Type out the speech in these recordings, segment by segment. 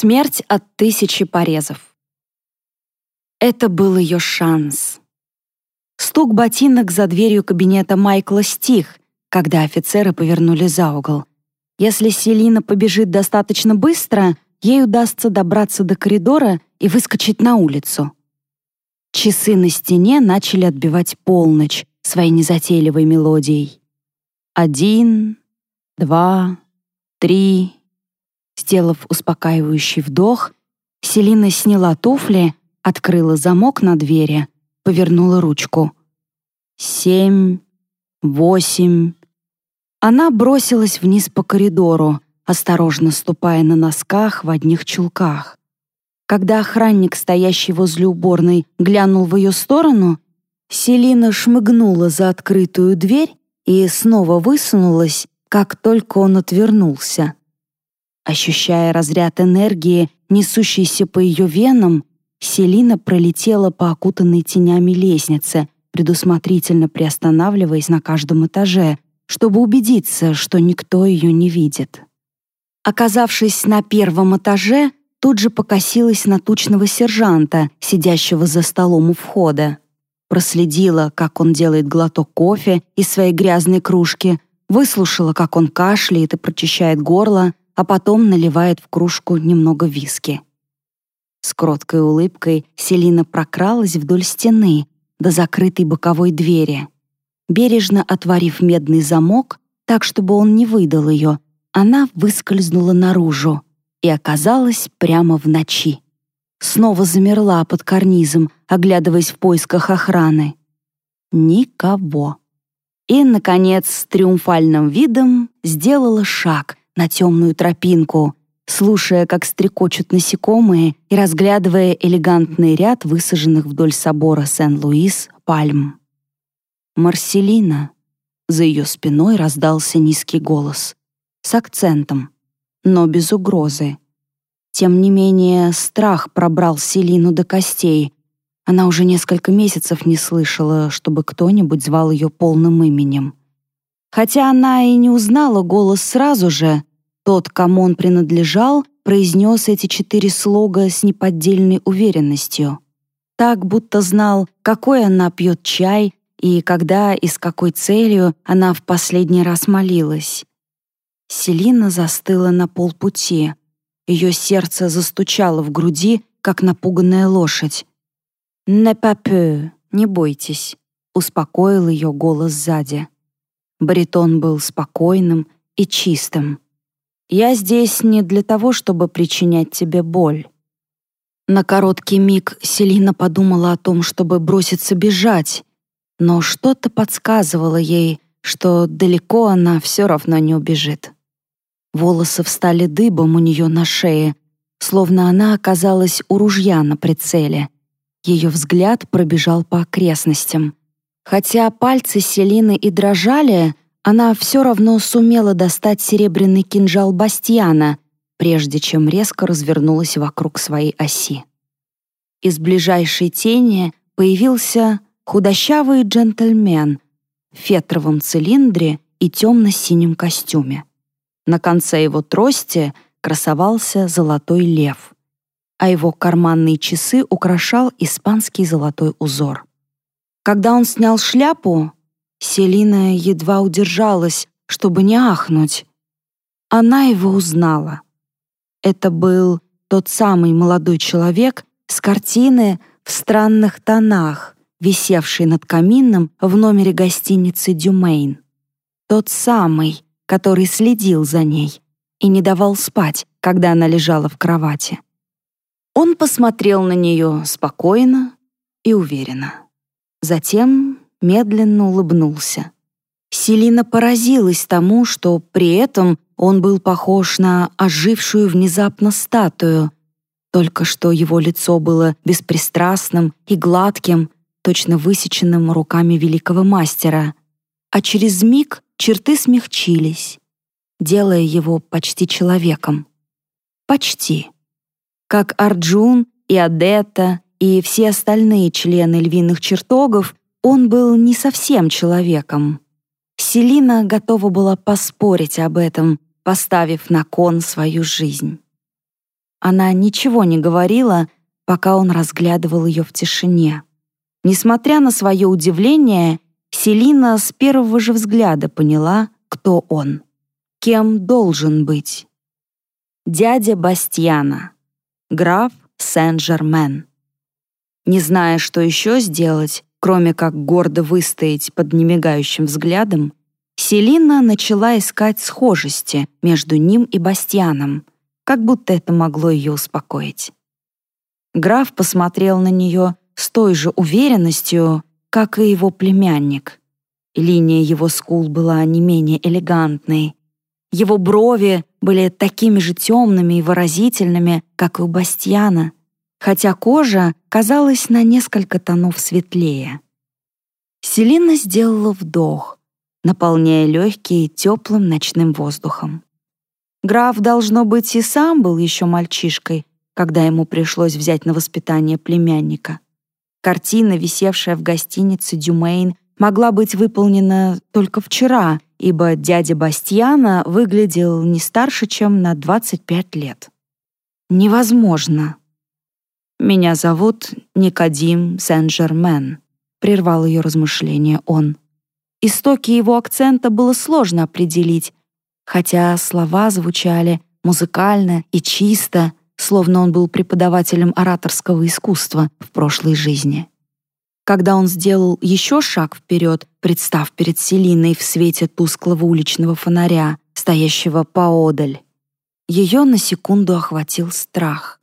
Смерть от тысячи порезов. Это был ее шанс. Стук ботинок за дверью кабинета Майкла стих, когда офицеры повернули за угол. Если Селина побежит достаточно быстро, ей удастся добраться до коридора и выскочить на улицу. Часы на стене начали отбивать полночь своей незатейливой мелодией. Один, два, три. Сделав успокаивающий вдох, Селина сняла туфли, открыла замок на двери, повернула ручку. Семь, восемь. Она бросилась вниз по коридору, осторожно ступая на носках в одних чулках. Когда охранник, стоящий возле уборной, глянул в ее сторону, Селина шмыгнула за открытую дверь и снова высунулась, как только он отвернулся. Ощущая разряд энергии, несущийся по ее венам, Селина пролетела по окутанной тенями лестнице, предусмотрительно приостанавливаясь на каждом этаже, чтобы убедиться, что никто ее не видит. Оказавшись на первом этаже, тут же покосилась на тучного сержанта, сидящего за столом у входа. Проследила, как он делает глоток кофе из своей грязной кружки, выслушала, как он кашляет и прочищает горло, а потом наливает в кружку немного виски. С кроткой улыбкой Селина прокралась вдоль стены до закрытой боковой двери. Бережно отворив медный замок, так, чтобы он не выдал ее, она выскользнула наружу и оказалась прямо в ночи. Снова замерла под карнизом, оглядываясь в поисках охраны. Никого. И, наконец, с триумфальным видом сделала шаг на темную тропинку, слушая, как стрекочут насекомые и разглядывая элегантный ряд высаженных вдоль собора Сен-Луис пальм. «Марселина!» За ее спиной раздался низкий голос с акцентом, но без угрозы. Тем не менее, страх пробрал Селину до костей. Она уже несколько месяцев не слышала, чтобы кто-нибудь звал ее полным именем. Хотя она и не узнала голос сразу же, тот, кому он принадлежал, произнес эти четыре слога с неподдельной уверенностью. Так, будто знал, какой она пьет чай и когда и с какой целью она в последний раз молилась. Селина застыла на полпути. Ее сердце застучало в груди, как напуганная лошадь. «Не папе, не бойтесь», — успокоил ее голос сзади. Баритон был спокойным и чистым. «Я здесь не для того, чтобы причинять тебе боль». На короткий миг Селина подумала о том, чтобы броситься бежать, но что-то подсказывало ей, что далеко она все равно не убежит. Волосы встали дыбом у нее на шее, словно она оказалась у ружья на прицеле. Ее взгляд пробежал по окрестностям. Хотя пальцы Селины и дрожали, она все равно сумела достать серебряный кинжал Бастьяна, прежде чем резко развернулась вокруг своей оси. Из ближайшей тени появился худощавый джентльмен в фетровом цилиндре и темно-синем костюме. На конце его трости красовался золотой лев, а его карманные часы украшал испанский золотой узор. Когда он снял шляпу, Селина едва удержалась, чтобы не ахнуть. Она его узнала. Это был тот самый молодой человек с картины в странных тонах, висевший над камином в номере гостиницы «Дюмейн». Тот самый, который следил за ней и не давал спать, когда она лежала в кровати. Он посмотрел на нее спокойно и уверенно. Затем медленно улыбнулся. Селина поразилась тому, что при этом он был похож на ожившую внезапно статую, только что его лицо было беспристрастным и гладким, точно высеченным руками великого мастера, а через миг черты смягчились, делая его почти человеком. Почти. Как Арджун и Адетта и все остальные члены львиных чертогов, он был не совсем человеком. Селина готова была поспорить об этом, поставив на кон свою жизнь. Она ничего не говорила, пока он разглядывал ее в тишине. Несмотря на свое удивление, Селина с первого же взгляда поняла, кто он, кем должен быть. Дядя Бастьяна, граф Сен-Жермен. Не зная, что еще сделать, кроме как гордо выстоять под немигающим взглядом, Селина начала искать схожести между ним и Бастьяном, как будто это могло ее успокоить. Граф посмотрел на нее с той же уверенностью, как и его племянник. Линия его скул была не менее элегантной. Его брови были такими же темными и выразительными, как и у Бастьяна, хотя кожа казалась на несколько тонов светлее. Селина сделала вдох, наполняя легкие теплым ночным воздухом. Граф, должно быть, и сам был еще мальчишкой, когда ему пришлось взять на воспитание племянника. Картина, висевшая в гостинице Дюмейн, могла быть выполнена только вчера, ибо дядя Бастьяна выглядел не старше, чем на 25 лет. Невозможно. «Меня зовут Никодим Сен-Жермен», — прервал ее размышления он. Истоки его акцента было сложно определить, хотя слова звучали музыкально и чисто, словно он был преподавателем ораторского искусства в прошлой жизни. Когда он сделал еще шаг вперед, представ перед Селиной в свете тусклого уличного фонаря, стоящего поодаль, ее на секунду охватил страх.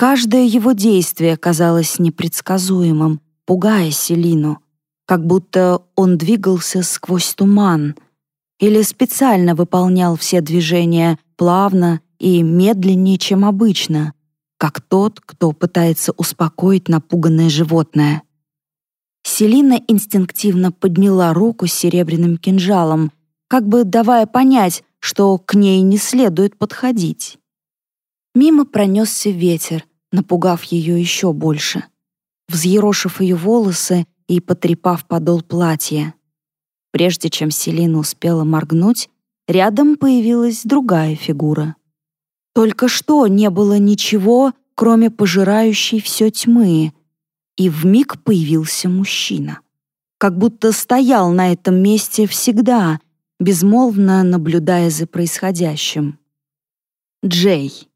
Каждое его действие казалось непредсказуемым, пугая Селину, как будто он двигался сквозь туман или специально выполнял все движения плавно и медленнее, чем обычно, как тот, кто пытается успокоить напуганное животное. Селина инстинктивно подняла руку с серебряным кинжалом, как бы давая понять, что к ней не следует подходить. Мимо пронесся ветер, напугав ее еще больше, взъерошив ее волосы и потрепав подол платья. Прежде чем Селина успела моргнуть, рядом появилась другая фигура. Только что не было ничего, кроме пожирающей все тьмы, и вмиг появился мужчина. Как будто стоял на этом месте всегда, безмолвно наблюдая за происходящим. Джей.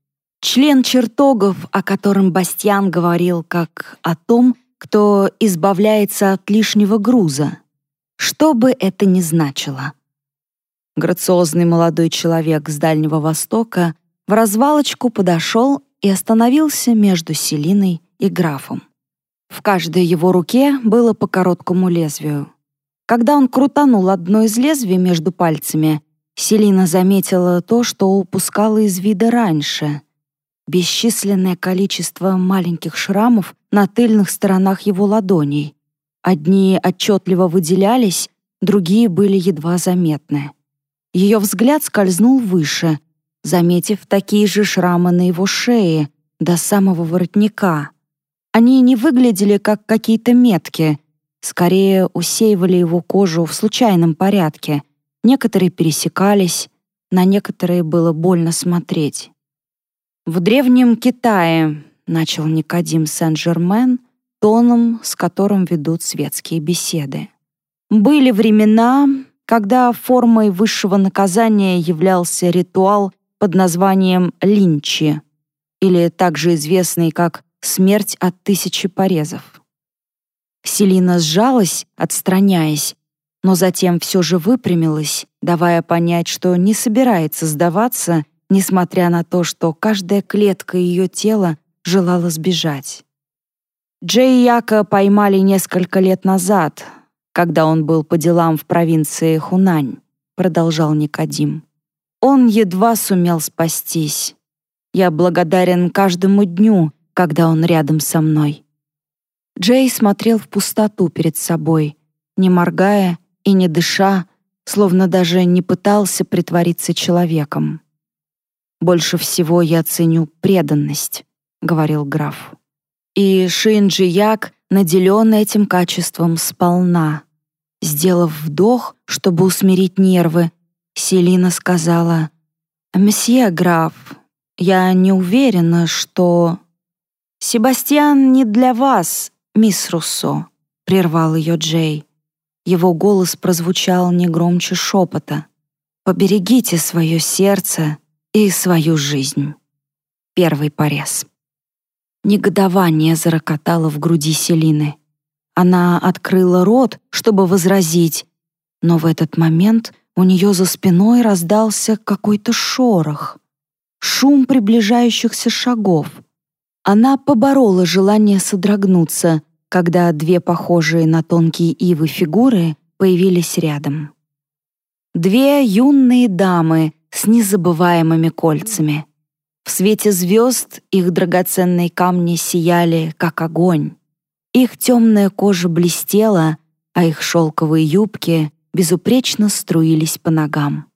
Член чертогов, о котором Бастьян говорил как о том, кто избавляется от лишнего груза. Что бы это ни значило. Грациозный молодой человек с Дальнего Востока в развалочку подошел и остановился между Селиной и графом. В каждой его руке было по короткому лезвию. Когда он крутанул одно из лезвий между пальцами, Селина заметила то, что упускала из вида раньше. Бесчисленное количество маленьких шрамов на тыльных сторонах его ладоней. Одни отчетливо выделялись, другие были едва заметны. Ее взгляд скользнул выше, заметив такие же шрамы на его шее, до самого воротника. Они не выглядели как какие-то метки, скорее усеивали его кожу в случайном порядке. Некоторые пересекались, на некоторые было больно смотреть. В древнем Китае, начал Никодим Сен-Жермен, тоном, с которым ведут светские беседы. Были времена, когда формой высшего наказания являлся ритуал под названием линчи, или также известный как «смерть от тысячи порезов». Селина сжалась, отстраняясь, но затем все же выпрямилась, давая понять, что не собирается сдаваться, несмотря на то, что каждая клетка ее тела желала сбежать. Джей Яка поймали несколько лет назад, когда он был по делам в провинции Хунань, продолжал Никодим. Он едва сумел спастись. Я благодарен каждому дню, когда он рядом со мной. Джей смотрел в пустоту перед собой, не моргая и не дыша, словно даже не пытался притвориться человеком. «Больше всего я ценю преданность», — говорил граф. И Шинджи Як наделен этим качеством сполна. Сделав вдох, чтобы усмирить нервы, Селина сказала, «Месье граф, Я не уверена, что... «Себастьян не для вас, мисс Руссо», — прервал ее Джей. Его голос прозвучал не громче шепота. «Поберегите свое сердце и свою жизнь». Первый порез. Негодование зарокотало в груди Селины. Она открыла рот, чтобы возразить, но в этот момент у нее за спиной раздался какой-то шорох, шум приближающихся шагов. Она поборола желание содрогнуться, когда две похожие на тонкие ивы фигуры появились рядом. Две юные дамы незабываемыми кольцами. В свете звезд их драгоценные камни сияли, как огонь. Их темная кожа блестела, а их шелковые юбки безупречно струились по ногам.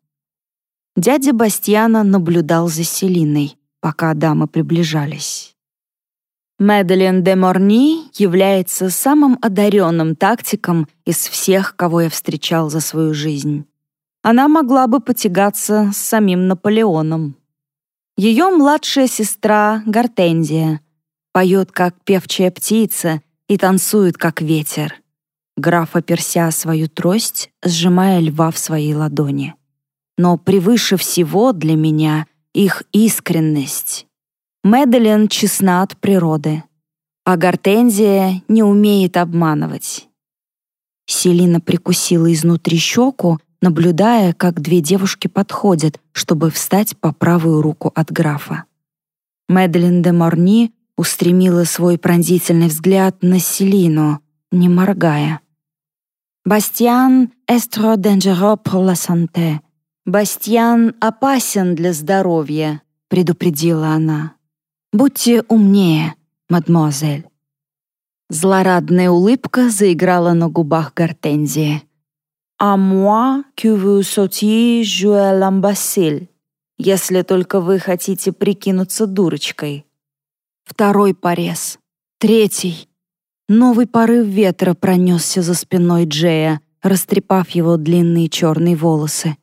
Дядя Бастьяна наблюдал за Селиной, пока дамы приближались. Медлен де Морни является самым одаренным тактиком из всех, кого я встречал за свою жизнь. Она могла бы потягаться с самим Наполеоном. Ее младшая сестра Гортензия поет, как певчая птица, и танцует, как ветер. Граф оперся свою трость, сжимая льва в своей ладони. Но превыше всего для меня их искренность. Медлен честна от природы, а Гортензия не умеет обманывать. Селина прикусила изнутри щеку, наблюдая, как две девушки подходят, чтобы встать по правую руку от графа. Медлен де Морни устремила свой пронзительный взгляд на Селину, не моргая. «Бастиан est dangereux pour la santé», «Бастьян опасен для здоровья», — предупредила она. «Будьте умнее, мадемуазель». Злорадная улыбка заиграла на губах Гортензии. «А moi que vous sautiez jouer l'ambassil», если только вы хотите прикинуться дурочкой. Второй порез. Третий. Новый порыв ветра пронесся за спиной Джея, растрепав его длинные черные волосы.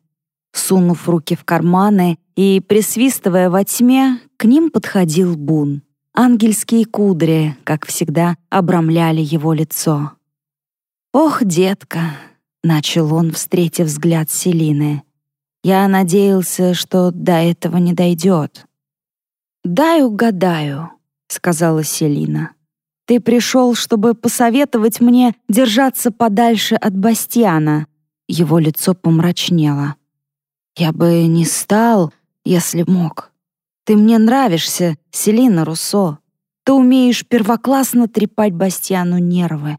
Сунув руки в карманы и присвистывая во тьме, к ним подходил Бун. Ангельские кудри, как всегда, обрамляли его лицо. «Ох, детка!» — начал он, встретив взгляд Селины. «Я надеялся, что до этого не дойдет». «Дай угадаю», — сказала Селина. «Ты пришел, чтобы посоветовать мне держаться подальше от Бастиана». Его лицо помрачнело. Я бы не стал, если мог. Ты мне нравишься, Селина Руссо. Ты умеешь первоклассно трепать Бастиану нервы.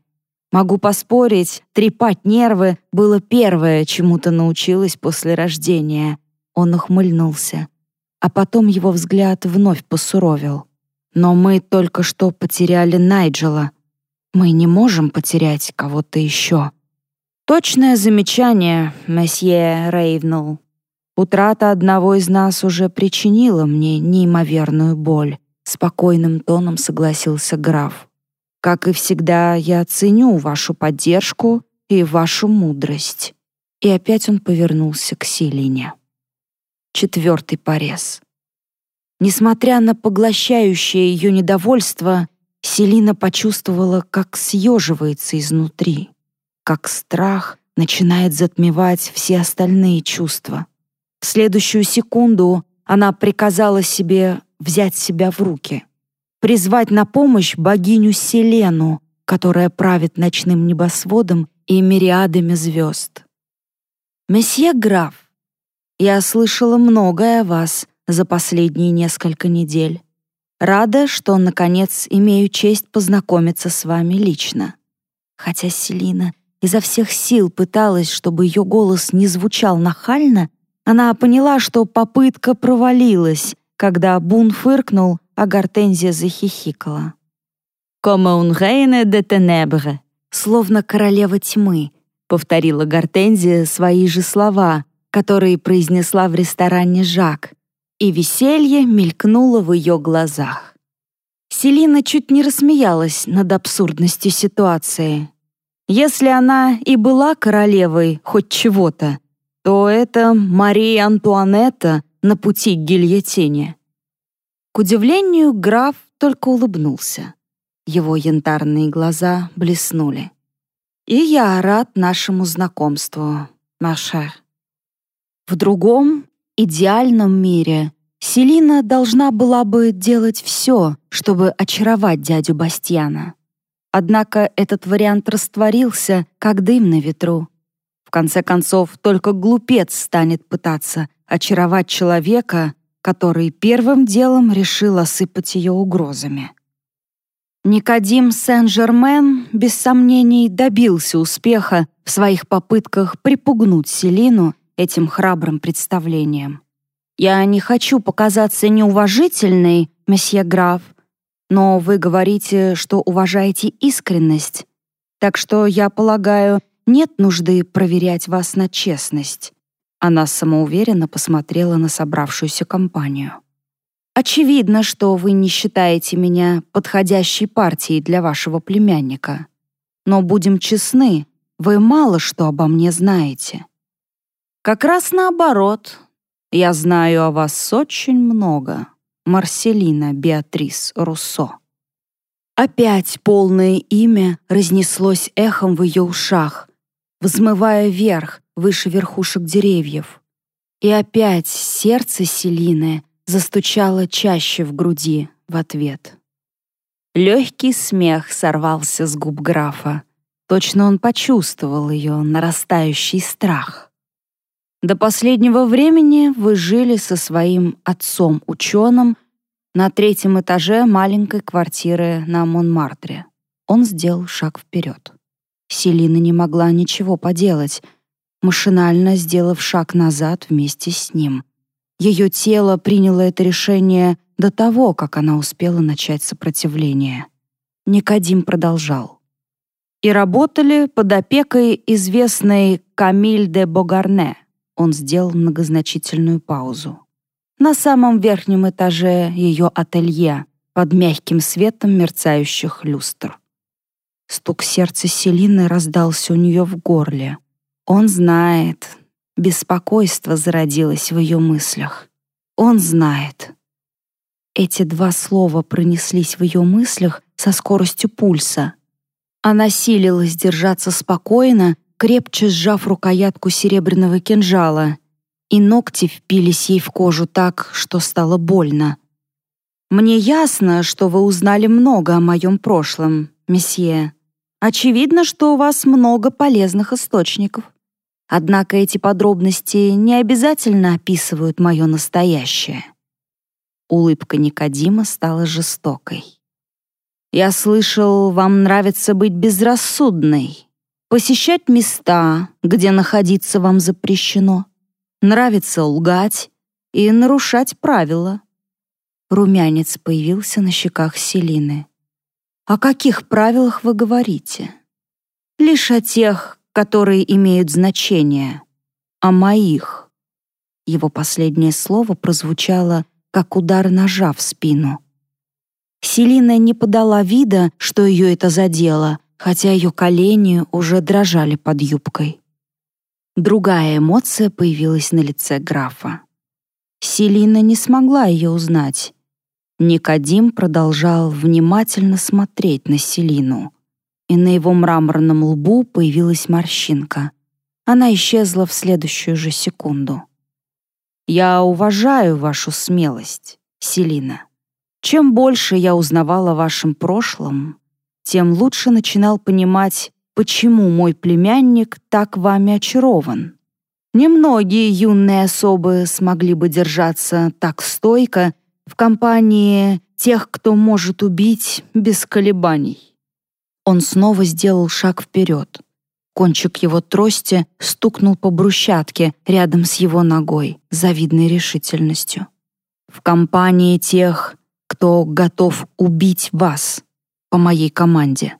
Могу поспорить, трепать нервы было первое, чему ты научилась после рождения. Он ухмыльнулся. А потом его взгляд вновь посуровил. Но мы только что потеряли Найджела. Мы не можем потерять кого-то еще. Точное замечание, месье Рейвнелл. Утрата одного из нас уже причинила мне неимоверную боль, спокойным тоном согласился граф. Как и всегда, я ценю вашу поддержку и вашу мудрость. И опять он повернулся к Селине. Четвертый порез. Несмотря на поглощающее ее недовольство, Селина почувствовала, как съеживается изнутри, как страх начинает затмевать все остальные чувства. В следующую секунду она приказала себе взять себя в руки, призвать на помощь богиню Селену, которая правит ночным небосводом и мириадами звезд. «Месье граф, я слышала многое о вас за последние несколько недель. Рада, что, наконец, имею честь познакомиться с вами лично». Хотя Селина изо всех сил пыталась, чтобы ее голос не звучал нахально, она поняла, что попытка провалилась, когда Бун фыркнул, а Гортензия захихикала. «Comme un reine de ténèbres», словно королева тьмы, повторила Гортензия свои же слова, которые произнесла в ресторане Жак, и веселье мелькнуло в ее глазах. Селина чуть не рассмеялась над абсурдностью ситуации. Если она и была королевой хоть чего-то, то это Мария Антуанетта на пути к гильотине. К удивлению, граф только улыбнулся. Его янтарные глаза блеснули. «И я рад нашему знакомству, Машер». В другом, идеальном мире Селина должна была бы делать все, чтобы очаровать дядю Бастьяна. Однако этот вариант растворился, как дым на ветру. В конце концов, только глупец станет пытаться очаровать человека, который первым делом решил осыпать ее угрозами. Никодим Сен-Жермен, без сомнений, добился успеха в своих попытках припугнуть Селину этим храбрым представлением. «Я не хочу показаться неуважительной, месье граф, но вы говорите, что уважаете искренность, так что, я полагаю, нет нужды проверять вас на честность». Она самоуверенно посмотрела на собравшуюся компанию. «Очевидно, что вы не считаете меня подходящей партией для вашего племянника. Но будем честны, вы мало что обо мне знаете. Как раз наоборот. Я знаю о вас очень много. Марселина Беатрис Руссо. Опять полное имя разнеслось эхом в ее ушах, взмывая вверх, выше верхушек деревьев. И опять сердце Селины застучало чаще в груди в ответ. Легкий смех сорвался с губ графа. Точно он почувствовал ее нарастающий страх. До последнего времени вы жили со своим отцом-ученым на третьем этаже маленькой квартиры на Монмартре. Он сделал шаг вперед. Селина не могла ничего поделать, машинально сделав шаг назад вместе с ним. Ее тело приняло это решение до того, как она успела начать сопротивление. Никодим продолжал. И работали под опекой известной Камиль де Богарне, он сделал многозначительную паузу. На самом верхнем этаже ее ателье, под мягким светом мерцающих люстр. Стук сердца Селины раздался у нее в горле. Он знает. Беспокойство зародилось в ее мыслях. Он знает. Эти два слова пронеслись в ее мыслях со скоростью пульса. Она силилась держаться спокойно крепче сжав рукоятку серебряного кинжала, и ногти впились ей в кожу так, что стало больно. «Мне ясно, что вы узнали много о моем прошлом, месье. Очевидно, что у вас много полезных источников. Однако эти подробности не обязательно описывают мое настоящее». Улыбка Никодима стала жестокой. «Я слышал, вам нравится быть безрассудной посещать места, где находиться вам запрещено, нравится лгать и нарушать правила. Румянец появился на щеках Селины. «О каких правилах вы говорите?» «Лишь о тех, которые имеют значение. О моих». Его последнее слово прозвучало, как удар ножа в спину. Селина не подала вида, что ее это задело, хотя ее колени уже дрожали под юбкой. Другая эмоция появилась на лице графа. Селина не смогла ее узнать. Никодим продолжал внимательно смотреть на Селину, и на его мраморном лбу появилась морщинка. Она исчезла в следующую же секунду. «Я уважаю вашу смелость, Селина. Чем больше я узнавала о вашем прошлом, тем лучше начинал понимать, почему мой племянник так вами очарован. Немногие юные особы смогли бы держаться так стойко в компании тех, кто может убить без колебаний. Он снова сделал шаг вперед. Кончик его трости стукнул по брусчатке рядом с его ногой, завидной решительностью. В компании тех, кто готов убить вас по моей команде,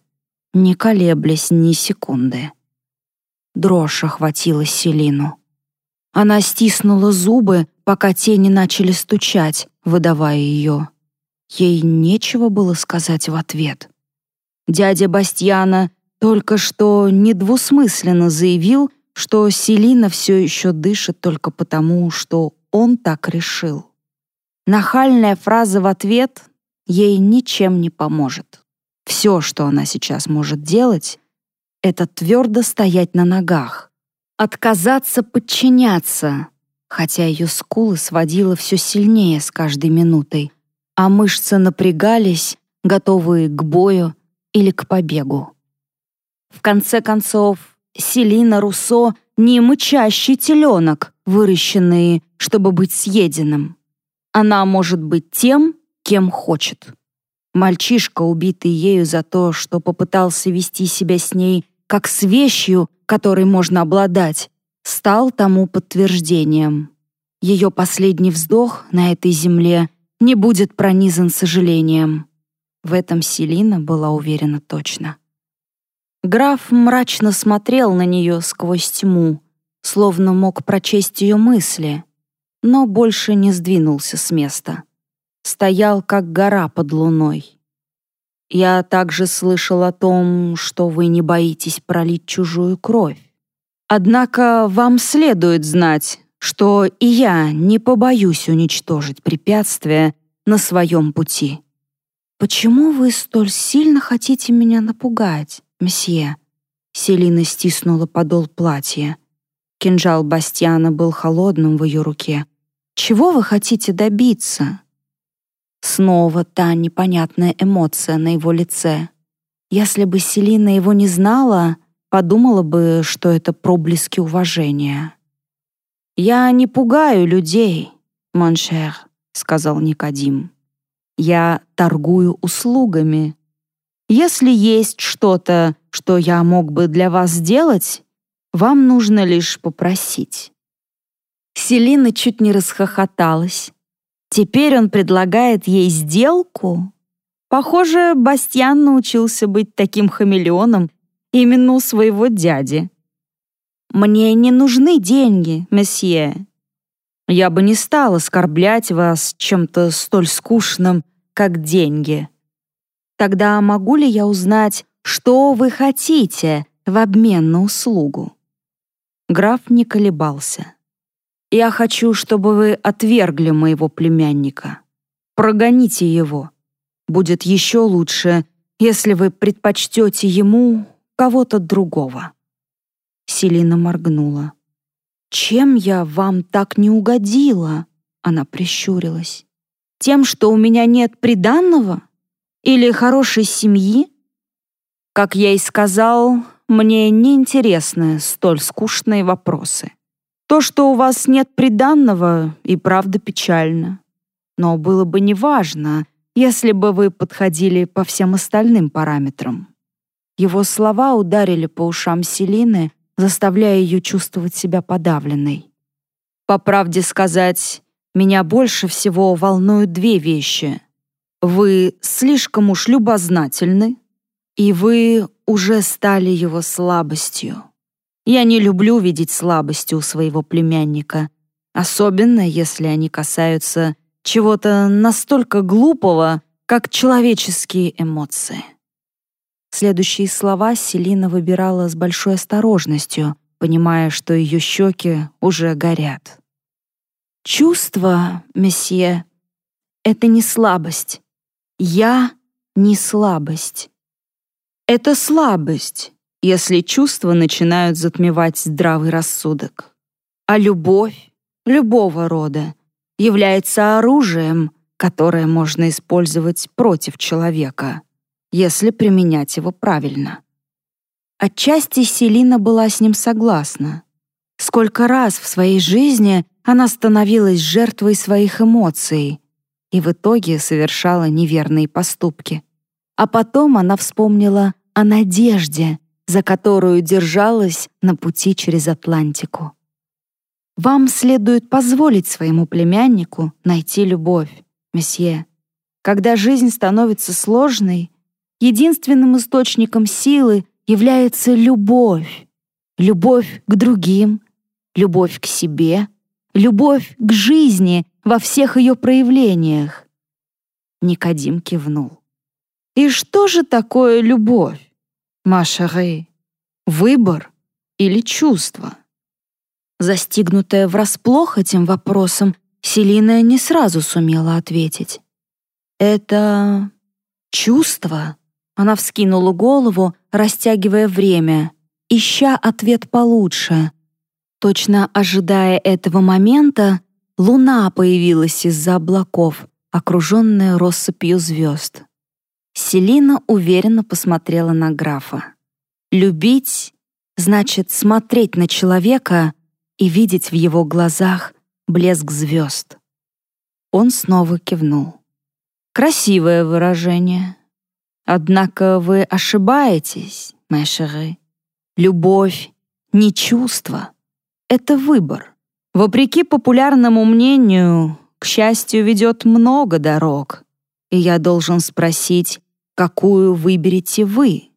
не колеблясь ни секунды. Дрожь охватила Селину. Она стиснула зубы, пока те не начали стучать, выдавая ее. Ей нечего было сказать в ответ. Дядя Бастьяна только что недвусмысленно заявил, что Селина все еще дышит только потому, что он так решил. Нахальная фраза в ответ ей ничем не поможет. Все, что она сейчас может делать, это твердо стоять на ногах, отказаться подчиняться, хотя ее скулы сводило все сильнее с каждой минутой, а мышцы напрягались, готовые к бою или к побегу. В конце концов, Селина Руссо не мычащий теленок, выращенный, чтобы быть съеденным. Она может быть тем, кем хочет. Мальчишка, убитый ею за то, что попытался вести себя с ней как с вещью, которой можно обладать, стал тому подтверждением. Ее последний вздох на этой земле не будет пронизан сожалением. В этом Селина была уверена точно. Граф мрачно смотрел на нее сквозь тьму, словно мог прочесть ее мысли, но больше не сдвинулся с места. Стоял, как гора под луной. «Я также слышал о том, что вы не боитесь пролить чужую кровь. Однако вам следует знать, что и я не побоюсь уничтожить препятствия на своем пути». «Почему вы столь сильно хотите меня напугать, месье?» Селина стиснула подол платья. Кинжал Бастиана был холодным в ее руке. «Чего вы хотите добиться?» Снова та непонятная эмоция на его лице. Если бы Селина его не знала, подумала бы, что это проблески уважения. «Я не пугаю людей, моншер», — сказал Никодим. Я торгую услугами. Если есть что-то, что я мог бы для вас сделать, вам нужно лишь попросить». Селина чуть не расхохоталась. Теперь он предлагает ей сделку? Похоже, Бастьян научился быть таким хамелеоном именно у своего дяди. «Мне не нужны деньги, месье. Я бы не стал оскорблять вас чем-то столь скучным, как деньги. Тогда могу ли я узнать, что вы хотите в обмен на услугу?» Граф не колебался. «Я хочу, чтобы вы отвергли моего племянника. Прогоните его. Будет еще лучше, если вы предпочтете ему кого-то другого». Селина моргнула. «Чем я вам так не угодила?» Она прищурилась. «Тем, что у меня нет приданного? Или хорошей семьи?» Как я и сказал, мне не интересны столь скучные вопросы. То, что у вас нет приданного, и правда печально. Но было бы неважно, если бы вы подходили по всем остальным параметрам. Его слова ударили по ушам Селины, заставляя ее чувствовать себя подавленной. По правде сказать, меня больше всего волнуют две вещи. Вы слишком уж любознательны, и вы уже стали его слабостью. Я не люблю видеть слабости у своего племянника, особенно если они касаются чего-то настолько глупого, как человеческие эмоции. Следующие слова Селина выбирала с большой осторожностью, понимая, что ее щеки уже горят. «Чувство, месье, это не слабость. Я не слабость. Это слабость, если чувства начинают затмевать здравый рассудок. А любовь, любого рода, является оружием, которое можно использовать против человека если применять его правильно. Отчасти Селина была с ним согласна. Сколько раз в своей жизни она становилась жертвой своих эмоций и в итоге совершала неверные поступки. А потом она вспомнила о надежде, за которую держалась на пути через Атлантику. Вам следует позволить своему племяннику найти любовь, месье. Когда жизнь становится сложной, единственным источником силы является любовь. Любовь к другим, любовь к себе, любовь к жизни во всех ее проявлениях. Никодим кивнул. И что же такое любовь, Маша Рэй? Выбор или чувство? Застигнутая врасплох этим вопросом, Селина не сразу сумела ответить. «Это чувство?» Она вскинула голову, растягивая время, ища ответ получше. Точно ожидая этого момента, луна появилась из-за облаков, окруженная россыпью звезд. Селина уверенно посмотрела на графа. «Любить значит смотреть на человека и видеть в его глазах блеск звезд». Он снова кивнул. «Красивое выражение. Однако вы ошибаетесь, Мэшеры. Любовь — не чувство, это выбор. Вопреки популярному мнению, к счастью, ведет много дорог. И я должен спросить, какую выберете вы,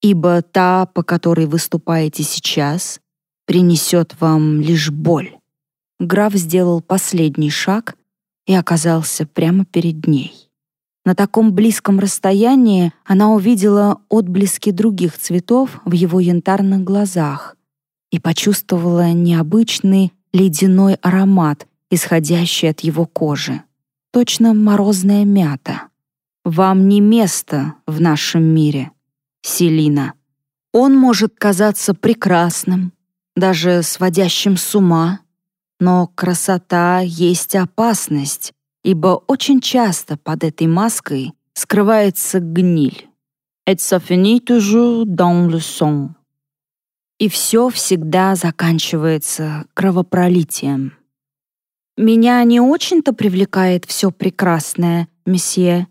ибо та, по которой выступаете сейчас, принесет вам лишь боль. Граф сделал последний шаг и оказался прямо перед ней. На таком близком расстоянии она увидела отблески других цветов в его янтарных глазах и почувствовала необычный ледяной аромат, исходящий от его кожи. Точно морозная мята. Вам не место в нашем мире, Селина. Он может казаться прекрасным, даже сводящим с ума, но красота есть опасность, ибо очень часто под этой маской скрывается гниль. «Et ça finit toujours dans le sang». И все всегда заканчивается кровопролитием. «Меня не очень-то привлекает все прекрасное, месье»,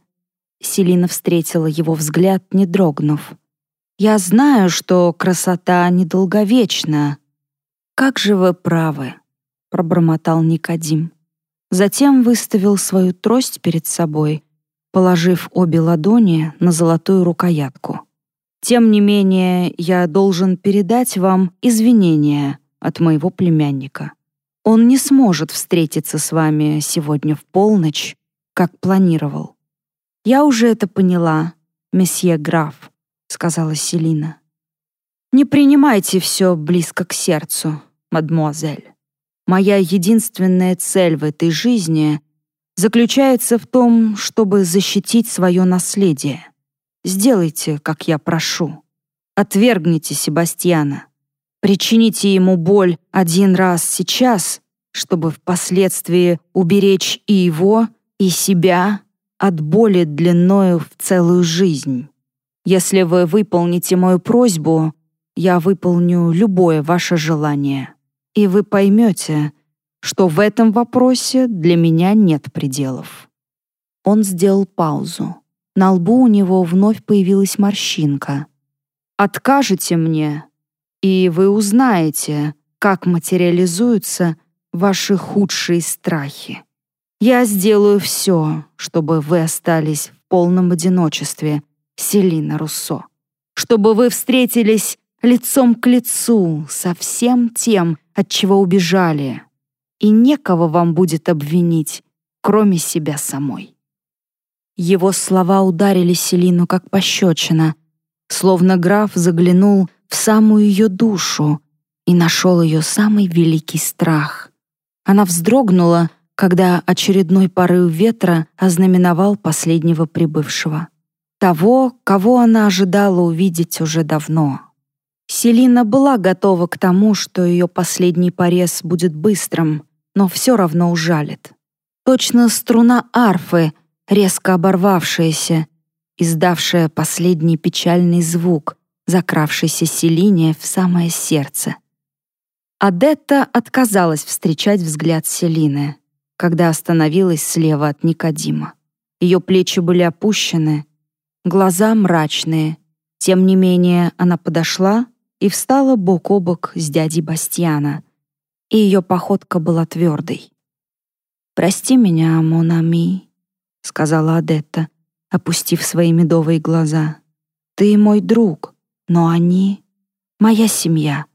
Селина встретила его взгляд, не дрогнув. «Я знаю, что красота недолговечна». «Как же вы правы», — пробормотал Никодим. Затем выставил свою трость перед собой, положив обе ладони на золотую рукоятку. «Тем не менее, я должен передать вам извинения от моего племянника. Он не сможет встретиться с вами сегодня в полночь, как планировал. «Я уже это поняла, месье граф», — сказала Селина. «Не принимайте все близко к сердцу, мадмуазель. Моя единственная цель в этой жизни заключается в том, чтобы защитить свое наследие. Сделайте, как я прошу. Отвергните Себастьяна. Причините ему боль один раз сейчас, чтобы впоследствии уберечь и его, и себя от боли длиною в целую жизнь. Если вы выполните мою просьбу, я выполню любое ваше желание, и вы поймете, что в этом вопросе для меня нет пределов». Он сделал паузу. На лбу у него вновь появилась морщинка. «Откажете мне, и вы узнаете, как материализуются ваши худшие страхи». Я сделаю все, чтобы вы остались в полном одиночестве, Селина Руссо. Чтобы вы встретились лицом к лицу со всем тем, от чего убежали. И некого вам будет обвинить, кроме себя самой. Его слова ударили Селину как пощечина, словно граф заглянул в самую ее душу и нашел ее самый великий страх. Она вздрогнула, когда очередной порыв ветра ознаменовал последнего прибывшего. Того, кого она ожидала увидеть уже давно. Селина была готова к тому, что ее последний порез будет быстрым, но все равно ужалит. Точно струна арфы, резко оборвавшаяся, издавшая последний печальный звук, закравшийся Селине в самое сердце. Адетта отказалась встречать взгляд Селины когда остановилась слева от Никодима. Ее плечи были опущены, глаза мрачные. Тем не менее, она подошла и встала бок о бок с дядей Бастьяна, и ее походка была твердой. «Прости меня, Монами», — сказала Адетта, опустив свои медовые глаза. «Ты мой друг, но они — моя семья».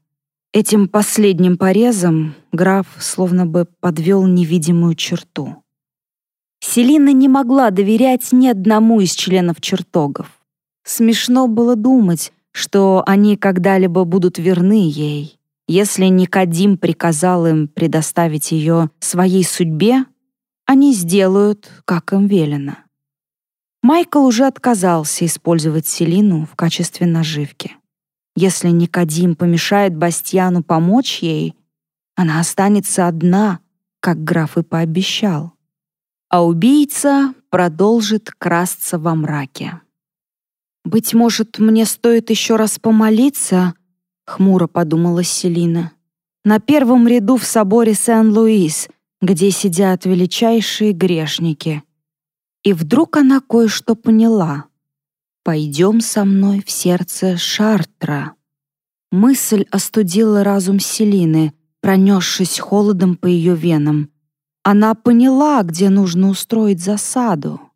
Этим последним порезом граф словно бы подвел невидимую черту. Селина не могла доверять ни одному из членов чертогов. Смешно было думать, что они когда-либо будут верны ей. Если Никодим приказал им предоставить ее своей судьбе, они сделают, как им велено. Майкл уже отказался использовать Селину в качестве наживки. Если Никодим помешает Бастьяну помочь ей, она останется одна, как граф и пообещал. А убийца продолжит красться во мраке. «Быть может, мне стоит еще раз помолиться?» — хмуро подумала Селина. «На первом ряду в соборе Сен-Луис, где сидят величайшие грешники». И вдруг она кое-что поняла. «Пойдем со мной в сердце Шартра». Мысль остудила разум Селины, пронесшись холодом по ее венам. Она поняла, где нужно устроить засаду.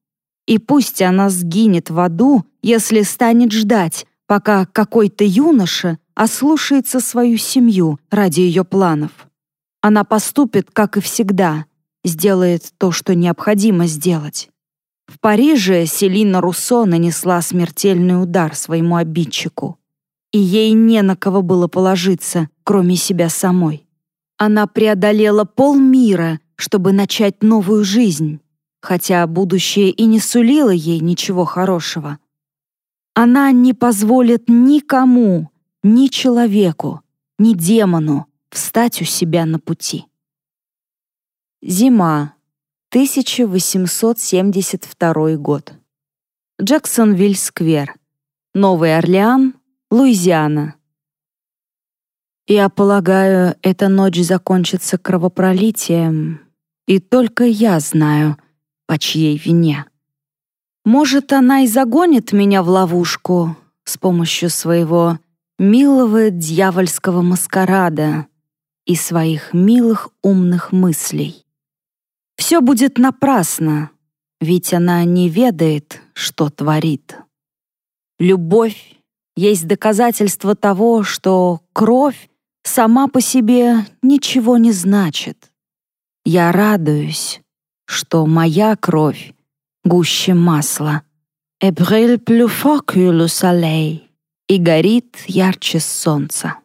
И пусть она сгинет в аду, если станет ждать, пока какой-то юноша ослушается свою семью ради ее планов. Она поступит, как и всегда, сделает то, что необходимо сделать. В Париже Селина Руссо нанесла смертельный удар своему обидчику. И ей не на кого было положиться, кроме себя самой. Она преодолела полмира, чтобы начать новую жизнь, хотя будущее и не сулило ей ничего хорошего. Она не позволит никому, ни человеку, ни демону встать у себя на пути. Зима, 1872 год. Джексонвиль-сквер, Новый Орлеан, Луизиана. Я полагаю, эта ночь закончится кровопролитием, и только я знаю, по чьей вине. Может, она и загонит меня в ловушку с помощью своего милого дьявольского маскарада и своих милых умных мыслей. Все будет напрасно, ведь она не ведает, что творит. Любовь есть доказательство того, что кровь сама по себе ничего не значит. Я радуюсь, что моя кровь гуще масла. «Эбриль плю фок le soleil» и горит ярче солнца.